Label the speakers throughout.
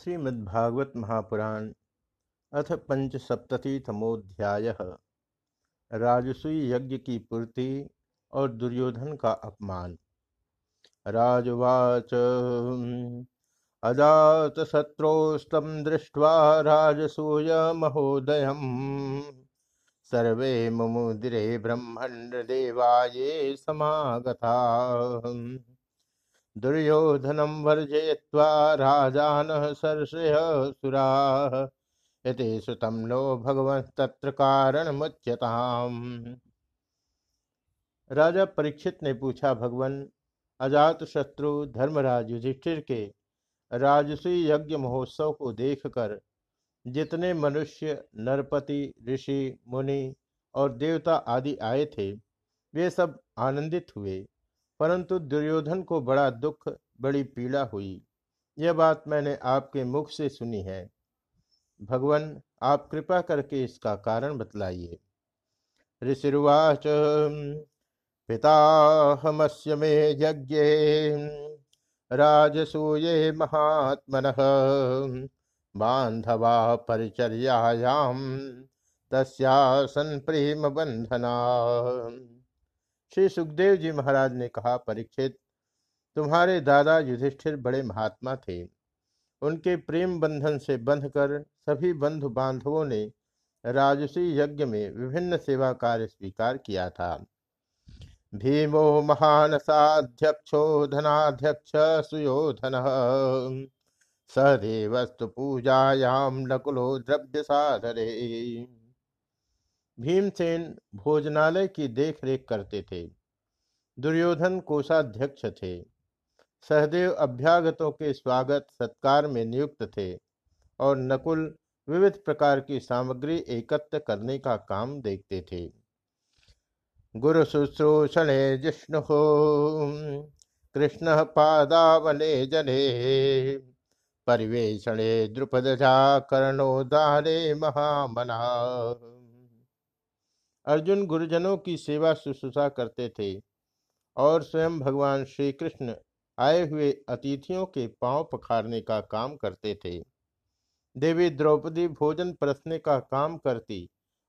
Speaker 1: श्रीमद्भागवत महापुराण अथ पंचसप्ततितमोध्याय राजसूय यज्ञ की पूर्ति और दुर्योधन का अपमान। राजवाच अजात शत्रोस्तम दृष्ट्वा राजसूय महोदय सर्वे मुमुदिरे ब्रह्मण्ड देवाये समागता। दुर्योधनम वर्जय्वा राजान सर्षय सुरा। सुतम नो भगवं तत्र कारण मुच्यताम राजा परीक्षित ने पूछा, भगवान अजात शत्रु धर्मराज युधिष्ठिर के राजसी यज्ञ महोत्सव को देखकर जितने मनुष्य, नरपति, ऋषि, मुनि और देवता आदि आए थे, वे सब आनंदित हुए। परंतु दुर्योधन को बड़ा दुख, बड़ी पीड़ा हुई। यह बात मैंने आपके मुख से सुनी है। भगवान, आप कृपा करके इसका कारण बतलाइए। ऋषिर्वाच, पिताहमस्य मे यज्ञ, राजसूये महात्मन, बांधवा परिचर्यायाम तस्यासन प्रेम बंधना श्री सुखदेव जी महाराज ने कहा, परीक्षित, तुम्हारे दादा युधिष्ठिर बड़े महात्मा थे। उनके प्रेम बंधन से बंधकर सभी बंधु बांधवों ने राजसी यज्ञ में विभिन्न सेवा कार्य स्वीकार किया था। भीमो महान साध्यक्षो, धनाध्यक्ष, सुयोधन। सदेवस्तु पूजायाम नकुलो द्रव्य साधरे भीमसेन भोजनालय की देखरेख करते थे। दुर्योधन कोषाध्यक्ष थे। सहदेव अभ्यागतों के स्वागत सत्कार में नियुक्त थे और नकुल विविध प्रकार की सामग्री एकत्र करने का काम देखते थे। गुरु शुश्रूषणे जिष्णु, कृष्ण पादावने जने परिवेशणे द्रुपद कर्णोदारे महामना। अर्जुन गुरुजनों की सेवा शुश्रूषा करते थे और स्वयं भगवान श्री कृष्ण आए हुए अतिथियों के पाँव पखारने का काम करते थे। देवी द्रौपदी भोजन परसने का काम करती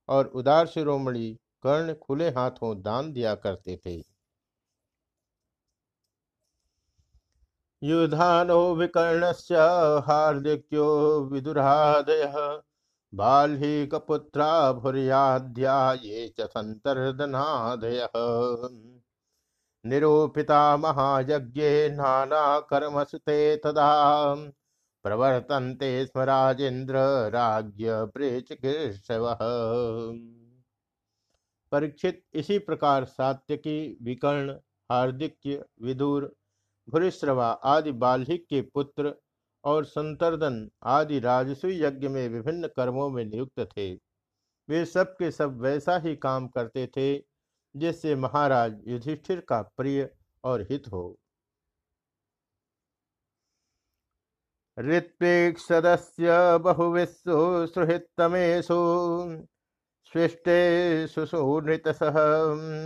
Speaker 1: और उदार शिरोमणि कर्ण खुले हाथों दान दिया करते थे। युधानो विकर्ण हार्दिक्यो विदुरादय बाल्हीकपुत्रा भूर्याध्याये च सन्तर्दनादयः। निरूपिता महायज्ञे नानाकर्मसु ते तदा। प्रवर्तन्ते स्म राजेन्द्र राज्य प्रेचकेशवः परीक्षित इसी प्रकार सात्यकी, विकर्ण, हार्दिक्य, विदुर भूरिश्रवा आदि बाल्हिक के पुत्र और संतर्दन आदि राजसूय यज्ञ में विभिन्न कर्मों में नियुक्त थे। वे सब के सब वैसा ही काम करते थे, जिससे महाराज युधिष्ठिर का प्रिय और हित हो। सदस्य बहुविश्व सुहृतमेशु स्विष्टे सुसुनृत सह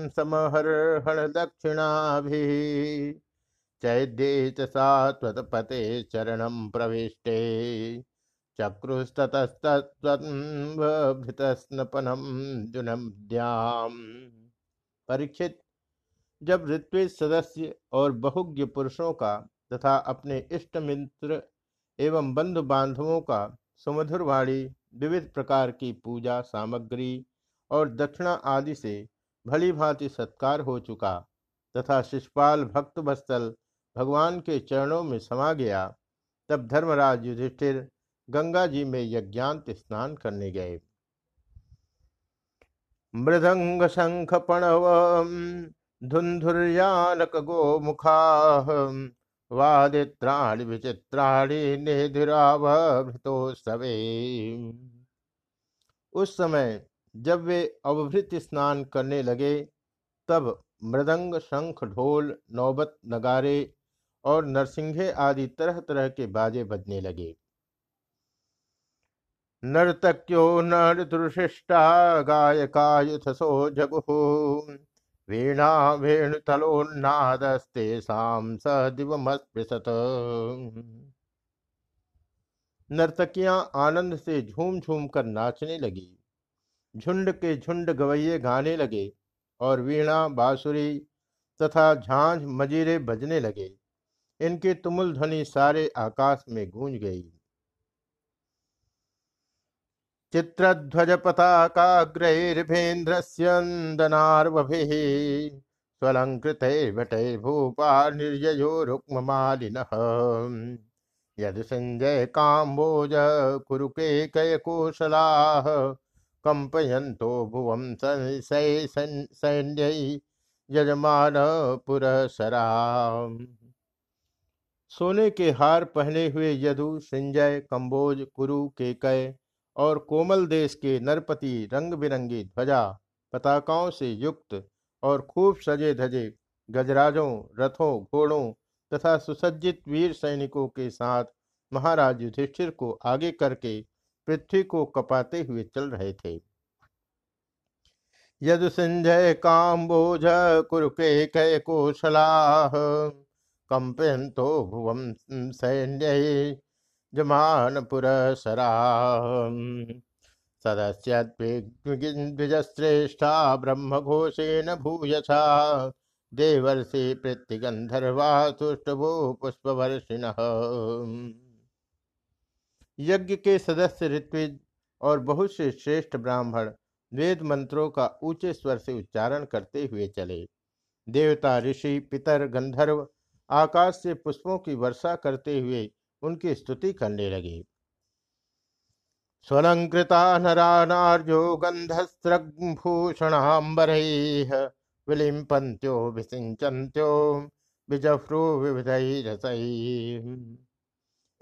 Speaker 1: समहर्हण दक्षिणाभि चैद्ये च सात्वतपते चरणं प्रविष्टे। चक्रुस्ततस्तत्वभृतस्नपनं जुनद्याम परीक्षित, जब ऋत्विज सदस्य और बहुज्ञ पुरुषों का तथा अपने इष्ट मित्र एवं बंधु बांधवों का सुमधुर वाणी, विविध प्रकार की पूजा सामग्री और दक्षिणा आदि से भली भांति सत्कार हो चुका तथा शिषपाल भक्त बस्तल भगवान के चरणों में समा गया। तब धर्मराज युधिष्ठिर गंगा जी में यज्ञांत स्नान करने गए। मृदंग शंख पणव धुंधुर्यानक गो मुखा वादित्राणि विचित्राणि सवे उस समय जब वे अवभृत स्नान करने लगे, तब मृदंग शंख ढोल नौबत नगारे और नरसिंहे आदि तरह तरह के बाजे बजने लगे। नर्तक्यो नृतुशिष्टा गायकायुथसो जगु। वीणा वेणुतलोन्नादस्ते साम स दिवमस्पृशत नर्तकियाँ आनंद से झूम झूम कर नाचने लगी। झुंड के झुंड गवैये गाने लगे और वीणा, बांसुरी तथा झांझ मजीरे बजने लगे। इनकी तुमुल ध्वनि सारे आकाश में गूंज गई। चित्रध्वज पताकाग्रैर्भेन्द्रस्यन्दनार्वभिः स्वलङ्कृतैर्भटैर्भूपा निर्ययो रुक्ममालिनः यद् सञ्जय काम्बोज कुरुके कयकोशलाः, कम्पयन्तो भुवं सैन्यै यजमान पुरसरा सोने के हार पहने हुए यदु, संजय, कंबोज, कुरु, केकय और कोमल देश के नरपति रंग बिरंगी ध्वजा, पताकाओं से युक्त और खूब सजे धजे गजराजों, रथों, घोड़ों तथा सुसज्जित वीर सैनिकों के साथ महाराज युधिष्ठिर को आगे करके पृथ्वी को कपाते हुए चल रहे थे। यदु, संजय काम्बोज कुरुके कय कौशला कंपयंतो भुवम सैन्य जमान पुरसरा सदस्यद्विजश्रेष्ठा ब्रह्मघोषेण भूयसा, देवर्षि पृथ्वीगंधर्वा तुष्टभो पुष्पवर्षिण। यज्ञ के सदस्य ऋत्विज और बहुत से श्रेष्ठ ब्राह्मण वेद मंत्रों का ऊँचे स्वर से उच्चारण करते हुए चले। देवता, ऋषि, पितर, गंधर्व आकाश से पुष्पों की वर्षा करते हुए उनकी स्तुति करने लगे। स्वलंकृता नरानार्यो गंधस्त्रभूषणाम्बर विलिम्पन्त्यो विसिंचन्त्यो विजफ्रु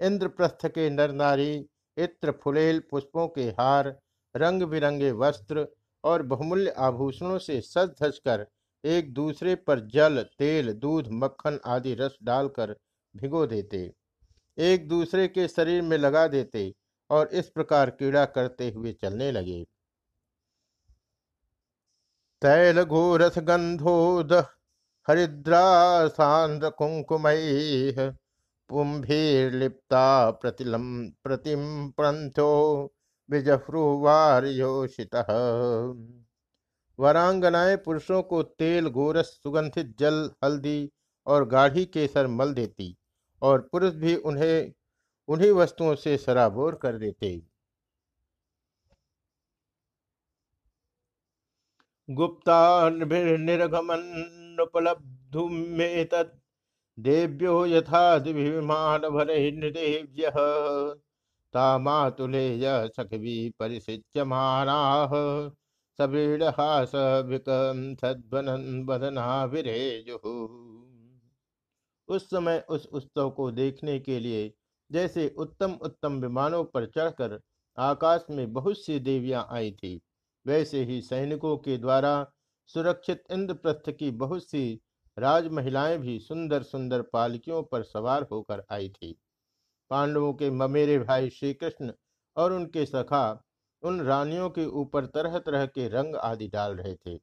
Speaker 1: इंद्रप्रस्थ के नर नारी इत्र फुलेल पुष्पों के हार, रंग बिरंगे वस्त्र और बहुमूल्य आभूषणों से सज धज कर एक दूसरे पर जल, तेल, दूध, मक्खन आदि रस डालकर भिगो देते। एक दूसरे के शरीर में लगा देते और इस प्रकार कीड़ा करते हुए चलने लगे। तैल, घोरस गंधोद हरिद्रा सांद्र कुंकुमई पुंभीर्लिप्ता प्रतिलम प्रतिम प्रंथो विजफ्रुवार्योषित वरांगनाएँ पुरुषों को तेल, गोरस, सुगंधित जल, हल्दी और गाढ़ी केसर मल देती और पुरुष भी उन्हें, उन्हीं वस्तुओं से सराबोर कर देते। गुप्ता देव्यो यथा दिभिमान भरैर्निदेव्य तामातुलेय सखवी परिसिच्यमानाः सबीडहास उस समय उस उत्सव को देखने के लिए जैसे उत्तम उत्तम विमानों पर चढ़कर आकाश में बहुत सी देवियाँ आई थी, वैसे ही सैनिकों के द्वारा सुरक्षित इंद्रप्रस्थ की बहुत सी राज महिलाएँ भी सुंदर सुंदर पालकियों पर सवार होकर आई थी। पांडवों के ममेरे भाई श्री कृष्ण और उनके सखा उन रानियों के ऊपर तरह तरह के रंग आदि डाल रहे थे।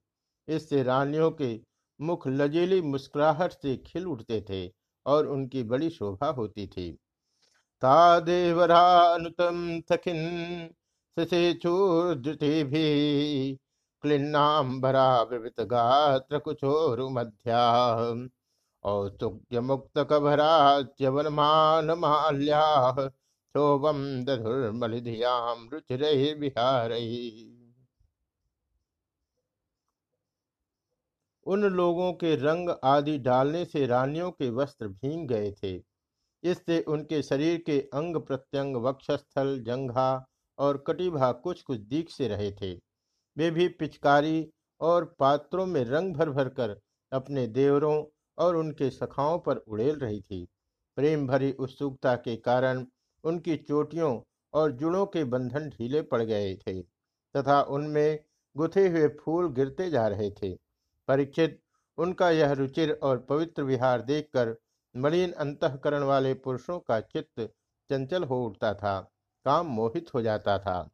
Speaker 1: इससे रानियों के मुख लजीली मुस्कुराहट से खिल उठते थे और उनकी बड़ी शोभा होती थी। भी क्लिन्नाम्बरा विवृत मध्या औस्तुक्य मुक्त कभरा च्यवनमान माल्या शोभम दधुर्मलिधियाम रुचिर विहारही उन लोगों के रंग आदि डालने से रानियों के वस्त्र भींग गए थे। इससे उनके शरीर के अंग प्रत्यंग, वक्षस्थल, जंघा और कटिभा कुछ कुछ दीख से रहे थे। वे भी पिचकारी और पात्रों में रंग भर भर कर अपने देवरों और उनके सखाओं पर उड़ेल रही थी। प्रेम भरी उत्सुकता के कारण उनकी चोटियों और जुड़ों के बंधन ढीले पड़ गए थे तथा उनमें गुथे हुए फूल गिरते जा रहे थे। परीक्षित, उनका यह रुचिर और पवित्र विहार देखकर मलिन अंतकरण वाले पुरुषों का चित्त चंचल हो उठता था, काम मोहित हो जाता था।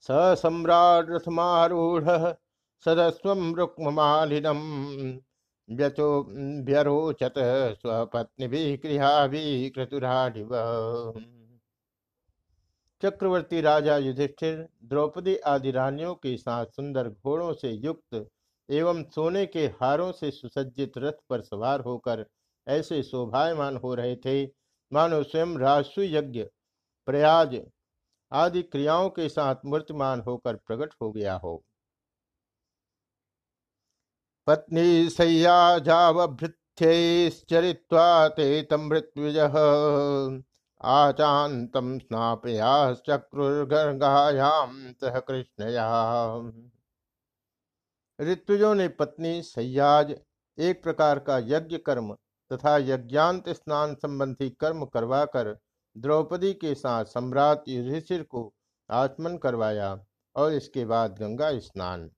Speaker 1: स सम्राट रथमारूढ़ सदस्व रुक्मालिनम व्यचो व्यरोचत स्वपत्नी भी गृहा भी चक्रवर्ती राजा युधिष्ठिर, द्रौपदी आदि रानियों के साथ सुंदर घोड़ों से युक्त एवं सोने के हारों से सुसज्जित रथ पर सवार होकर ऐसे शोभायमान हो रहे थे, मानो स्वयं राजसु यज्ञ, प्रयाज आदि क्रियाओं के साथ मूर्तिमान होकर प्रकट हो गया हो। पत्नी सैया जावभृत्यश्चरित्वा ते तम मृत्युज। आचातम स्नापयाश्चक्रुर्गंगायाम सह कृष्णया। ऋतुजों ने पत्नी सयाज एक प्रकार का यज्ञ कर्म तथा यज्ञांत स्नान संबंधी कर्म करवाकर द्रौपदी के साथ सम्राट युधिष्ठिर को आचमन करवाया और इसके बाद गंगा स्नान।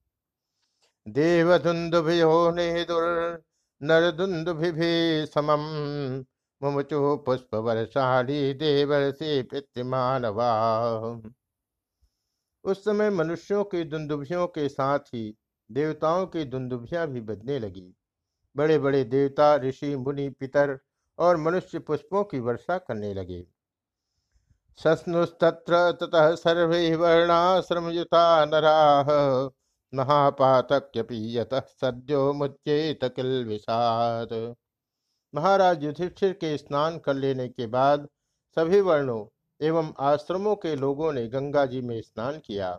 Speaker 1: देवधुंदुभ्यो नेदुर नरदुंदुभि समम मुमुचु पुष्प वर्षाढ़ी देवर्षि पितृमानवा। उस समय मनुष्यों की दुंदुभियों के साथ ही देवताओं की दुंदुभियाँ भी बजने लगी। बड़े बड़े देवता, ऋषि, मुनि, पितर और मनुष्य पुष्पों की वर्षा करने लगे। सस्नुस्तत्र ततः सर्वे वर्णाश्रमयुता नराः। महापातक्यपि यतः सद्यो मुच्येत किल विषाद महाराज युधिष्ठिर के स्नान कर लेने के बाद सभी वर्णों एवं आश्रमों के लोगों ने गंगा जी में स्नान किया,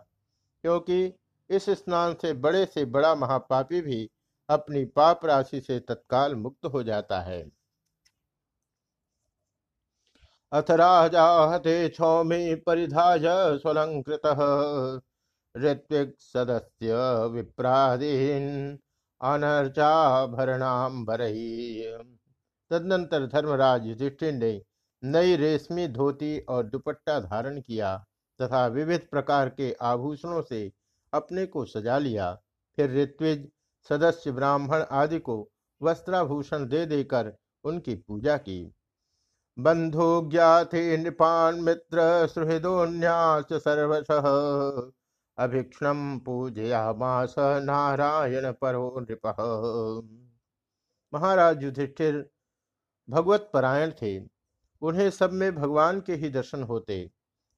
Speaker 1: क्योंकि इस स्नान से बड़े से बड़ा महापापी भी अपनी पाप राशि से तत्काल मुक्त हो जाता है। अथ राजा हते क्षौमी परिधाय स्वलंकृत। ऋत्विक सदस्य विप्रादीन अनर्चाभरणाम तदनंतर धर्मराज युधिष्ठिर ने नई रेशमी धोती और दुपट्टा धारण किया तथा विविध प्रकार के आभूषणों से अपने को सजा लिया। फिर ऋत्विज, सदस्य ब्राह्मण आदि को वस्त्राभूषण दे देकर उनकी पूजा की। बंधु ज्ञाति नृपान मित्र सुहृदोन्यास सर्वश। अभिक्षण पूजयामास नारायण परो नृप। महाराज युधिष्ठिर भगवत परायण थे। उन्हें सब में भगवान के ही दर्शन होते।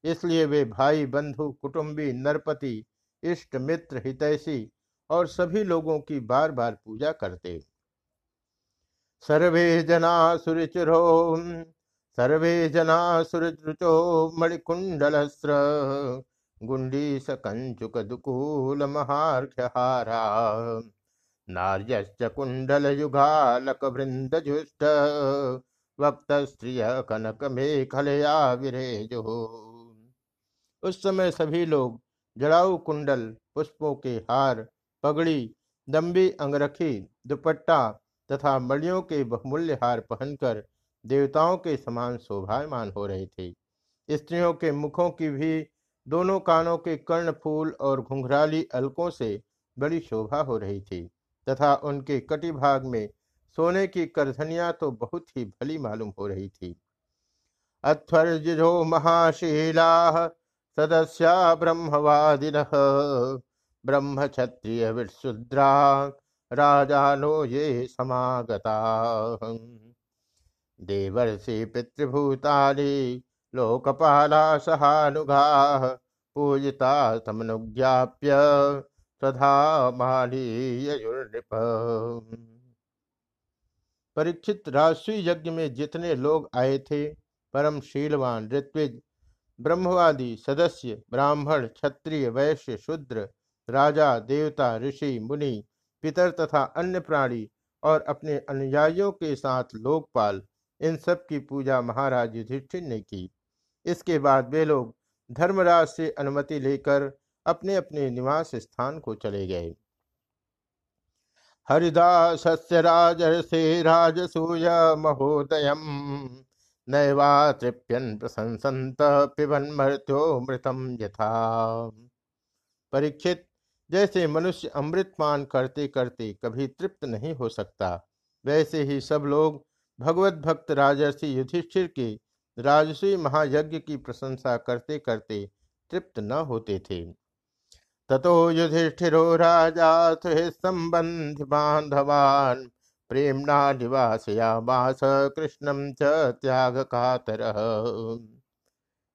Speaker 1: इसलिए वे भाई, बंधु, कुटुंबी, नरपति, इष्ट, मित्र, हितैषी और सभी लोगों की बार बार पूजा करते। सर्वे जना सुरिचुरो, सर्वे जना सुरुचो मणिकुंडलस्त्र। गुंडी सकंचुक दुकूल महार्घ्यहारा नार्यश्च कुंडल युगालक वृंद जुष्ट वक्त स्त्रिय कनक मेखलया विरेजो उस समय सभी लोग जड़ाऊ कुंडल पुष्पों के हार, पगड़ी, दम्बी अंगरखी, दुपट्टा तथा मड़ियों के बहुमूल्य हार पहनकर देवताओं के समान शोभायमान हो रहे थे। स्त्रियों के मुखों की भी दोनों कानों के कर्ण फूल और घुंघराली अलकों से बड़ी शोभा हो रही थी, तथा उनके कटी भाग में सोने की करधनिया तो बहुत ही भली मालूम हो रही थी। अथर्जो महाशीला सदस्या ब्रह्मवादिन ब्रह्म क्षत्रिय विशुद्रा राजानो ये समागता। देवर्षि पितृभूतानि लोकपाला सहानुगा पूजिता तमनुज्ञाप्य तथा मालीयुर्नृप परीक्षित राष्ट्रीय यज्ञ में जितने लोग आए थे, परम शीलवान, ऋत्विज, ब्रह्मवादी, सदस्य, ब्राह्मण, क्षत्रिय, वैश्य, शूद्र, राजा, देवता, ऋषि, मुनि, पितर तथा अन्य प्राणी और अपने अनुयायियों के साथ लोकपाल, इन सब की पूजा महाराज युधिष्ठिर ने की। इसके बाद वे लोग धर्मराज से अनुमति लेकर अपने अपने निवास स्थान को चले गए। हरिदास राजर्षे राजसूय महोदयम नैवा तृप्यन प्रशंसत पिबन मृत्यो मृतम यथा। परीक्षित, जैसे मनुष्य अमृत पान करते करते कभी तृप्त नहीं हो सकता, वैसे ही सब लोग भगवत भक्त राजर्षि युधिष्ठिर के राजसी महायज्ञ की प्रशंसा करते करते तृप्त न होते थे। ततो युधिष्ठिरो राजा संबंध बांधवान, प्रेमणा निवासयामास कृष्णम च त्याग कातर।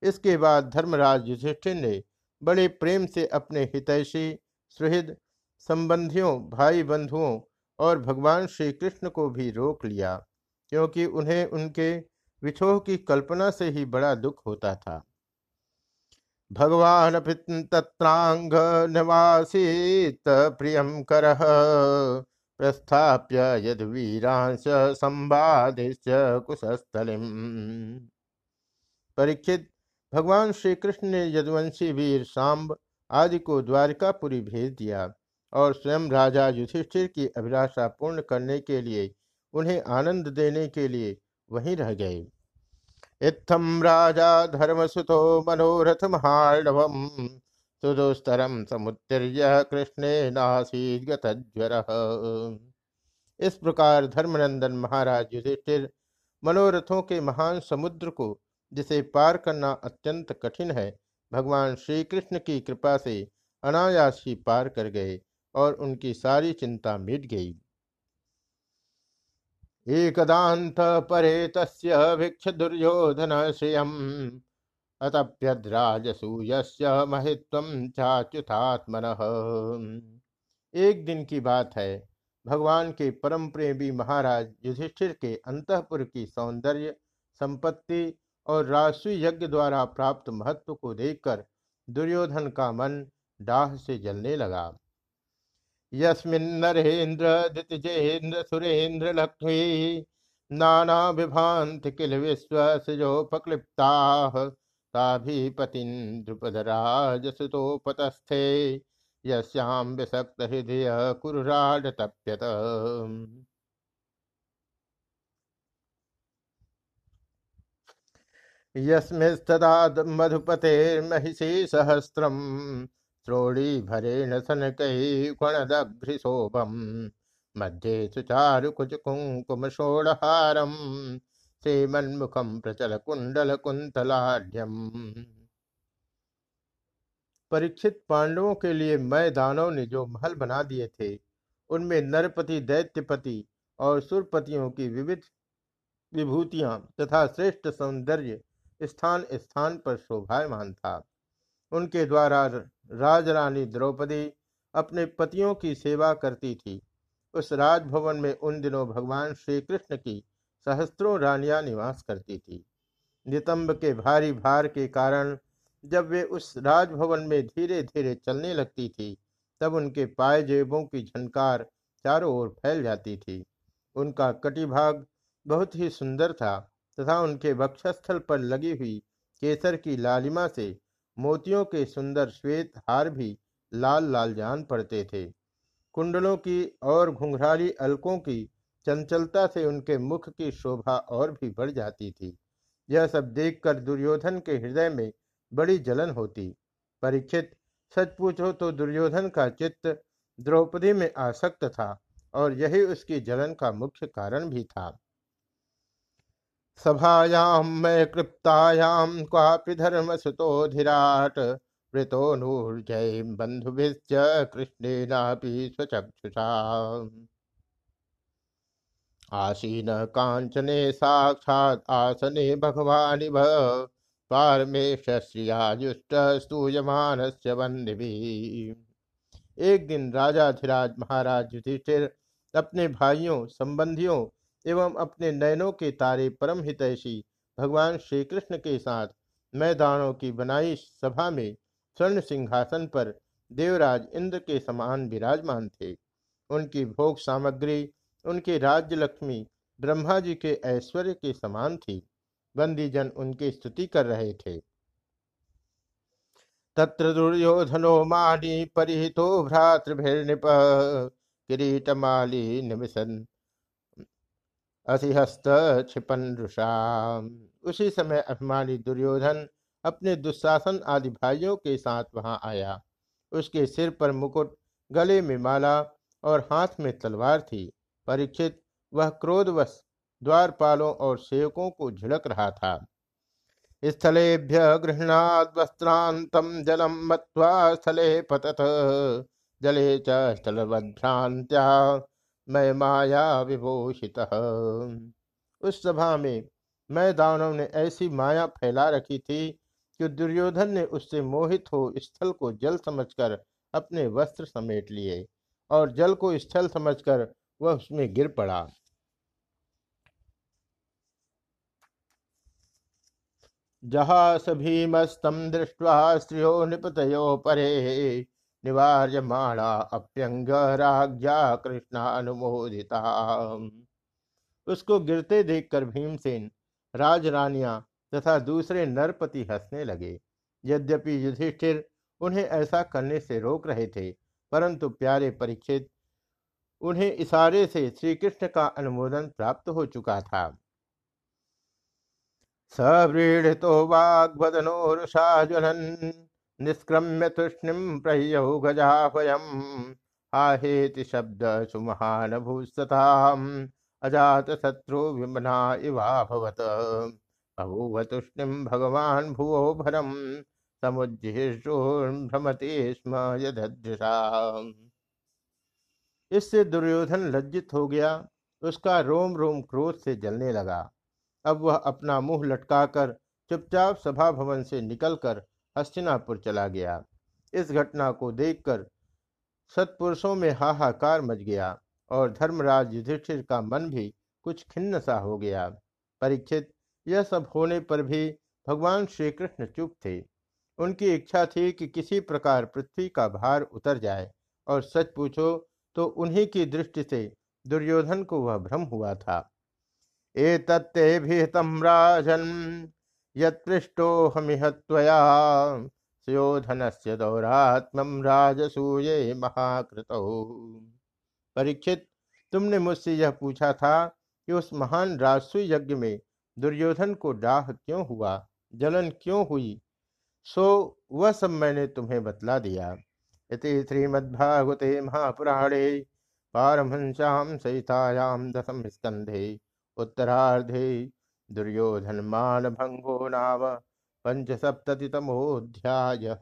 Speaker 1: इसके बाद धर्मराज युधिष्ठिर ने बड़े प्रेम से अपने हितैषी, सुहृद, संबंधियों भाई बंधुओं और भगवान श्री कृष्ण को भी रोक लिया, क्योंकि उन्हें उनके विछोह की कल्पना से ही बड़ा दुख होता था। भगवान तत्रांग निवासीत प्रियम कर प्रस्थाप्य यद वीरांश संवादिश्च कुशस्थलिम। परीक्षित, भगवान श्री कृष्ण ने यदुवंशी वीर सांब आदि को द्वारिकापुरी भेज दिया और स्वयं राजा युधिष्ठिर की अभिलाषा पूर्ण करने के लिए, उन्हें आनंद देने के लिए वहीं रह गए। इत्थम राजा धर्मसुतो मनोरथ महाणवम सुदुस्तरम समुत्तीर्य कृष्णे नासीद इस प्रकार धर्मनंदन महाराज युधिष्ठिर मनोरथों के महान समुद्र को, जिसे पार करना अत्यंत कठिन है, भगवान श्री कृष्ण की कृपा से अनायास ही पार कर गए और उनकी सारी चिंता मिट गई। एकदात परे तस्य भिक्ष दुर्योधन श्रियम अतप्यद्राजसूयस्य महित्वम चाच्युतात्मन। एक दिन की बात है, भगवान के परम प्रेमी महाराज युधिष्ठिर के अंतपुर की सौंदर्य, संपत्ति और राष्ट्रीय यज्ञ द्वारा प्राप्त महत्व को देखकर दुर्योधन का मन डाह से जलने लगा। यस्मिन्नरेन्द्र दितिजेन्द्र सुरेन्द्र लक्ष्मी नाना विभांत किल विश्व सजोपक्लिप्ता ताभिपतिन् द्रुपदराजसुतोपतस्थे यस्याम विसक्त हृदय कुरुराड तप्यत यस्मिस्तदा मधुपतेर्महिषी सहस्रम श्रोणी भरेण सनकैर्गुणदघ्रिशोभम मध्ये सुचारु कुच कुंकुम षोड़हारम श्रीमन्मुखम प्रचल कुंडल कुंतलाढ़ परीक्षित पांडवों के लिए मय दानव ने जो महल बना दिए थे, उनमें नरपति, दैत्यपति और सुरपतियों की विविध विभूतियाँ तथा श्रेष्ठ सौंदर्य स्थान स्थान पर शोभायमान था। उनके द्वारा राजरानी द्रौपदी अपने पतियों की सेवा करती थी। उस राजभवन में उन दिनों भगवान श्री कृष्ण की सहस्त्रों रानियाँ निवास करती थी। नितंब के भारी भार के कारण जब वे उस राजभवन में धीरे धीरे चलने लगती थी, तब उनके पाए जेबों की झनकार चारों ओर फैल जाती थी। उनका कटिभाग बहुत ही सुंदर था तथा उनके वक्षस्थल पर लगी हुई केसर की लालिमा से मोतियों के सुंदर श्वेत हार भी लाल लाल जान पड़ते थे। कुंडलों की और घुंघराली अलकों की चंचलता से उनके मुख की शोभा और भी बढ़ जाती थी। यह सब देखकर दुर्योधन के हृदय में बड़ी जलन होती। परीक्षित, सच पूछो तो दुर्योधन का चित्त द्रौपदी में आसक्त था और यही उसकी जलन का मुख्य कारण भी था। सभायां मैं कृप्तायां क्वापि धर्मसुतोधिराट वृतो नूर्जय बंधुभिश्च कृष्णेनापि स्वचक्षुषा। आसीन कांचने साक्षात आसने भगवानिभ पारमेश्रियाजुष्ट स्तूयमान एक दिन राजाधिराज महाराज युधिष्ठिर अपने भाइयों, संबंधियों एवं अपने नयनों के तारे परम हितैषी भगवान श्री कृष्ण के साथ मैदानों की बनाई सभा में स्वर्ण सिंहासन पर देवराज इंद्र के समान विराजमान थे। उनकी भोग सामग्री, उनके राज्य लक्ष्मी ब्रह्मा जी के ऐश्वर्य के समान थी। बंदीजन उनकी स्तुति कर रहे थे। तत्र दुर्योधनो मानी परिहितो भ्रातृभिर्निप, किरीटमाली निमिशन असिहस्त क्षिपन उसी समय अभिमानी दुर्योधन अपने दुशासन आदि भाइयों के साथ वहाँ आया। उसके सिर पर मुकुट, गले में माला और हाथ में तलवार थी। परीक्षित, वह क्रोधवश द्वारपालों और सेवकों को झिड़क रहा था। स्थलेभ्य गृहणाद वस्त्रांतम जलम मत्वा स्थले पतत। जले च स्थलवद्भ्रांत्या मैं माया विभूषित उस सभा में मैं दानव ने ऐसी माया फैला रखी थी कि दुर्योधन ने उससे मोहित हो स्थल को जल समझकर अपने वस्त्र समेट लिए और जल को स्थल समझकर वह उसमें गिर पड़ा। जहास भीमस्तम दृष्ट्वा स्त्रियो निपतयो परे निवार्यमाणा अप्यंग राज्ञा अनुमोदिता। उसको गिरते देखकर भीमसेन राजरानियाँ तथा दूसरे नरपति हंसने लगे। यद्यपि युधिष्ठिर उन्हें ऐसा करने से रोक रहे थे, परंतु प्यारे परीक्षित, उन्हें इशारे से श्री कृष्ण का अनुमोदन प्राप्त हो चुका था। सव्रीड़ितो वाग्वदनोरुषा ज्वलन निष्क्रम्य तूष्णिम प्रह्यौ गजाभयम आहेति शब्द सुमहान भूस्तता अजात शत्रु विमना इवाभवत बभूव तूष्णिम भगवान भुवो भरम समुज्जिभ्रमते स्म यदृशा इससे दुर्योधन लज्जित हो गया। उसका रोम रोम क्रोध से जलने लगा। अब वह अपना मुँह लटकाकर चुपचाप सभा भवन से निकलकर हस्तिनापुर चला गया। इस घटना को देखकर सत्पुरुषों में हाहाकार मच गया और धर्मराज युधिष्ठिर का मन भी कुछ खिन्न सा हो गया। परीक्षित, यह सब होने पर भी भगवान श्री कृष्ण चुप थे। उनकी इच्छा थी कि किसी प्रकार पृथ्वी का भार उतर जाए और सच पूछो तो उन्हीं की दृष्टि से दुर्योधन को वह भ्रम हुआ था। ए तत्ते भीतम राजन यृष्टो हमिहत्वया सुयोधन से दौरात्म राजसूये महाकृत। परीक्षित, तुमने मुझसे यह पूछा था कि उस महान राजसू यज्ञ में दुर्योधन को डाह क्यों हुआ, जलन क्यों हुई? सो, वह सब मैंने तुम्हें बतला दिया। इति श्रीमद्भागवते महापुराणे पारमहंस्याम सहितायाम दशम स्कंधे उत्तरार्धे दुर्योधन मान भंगो नाम पंचसप्ततितमोऽध्यायः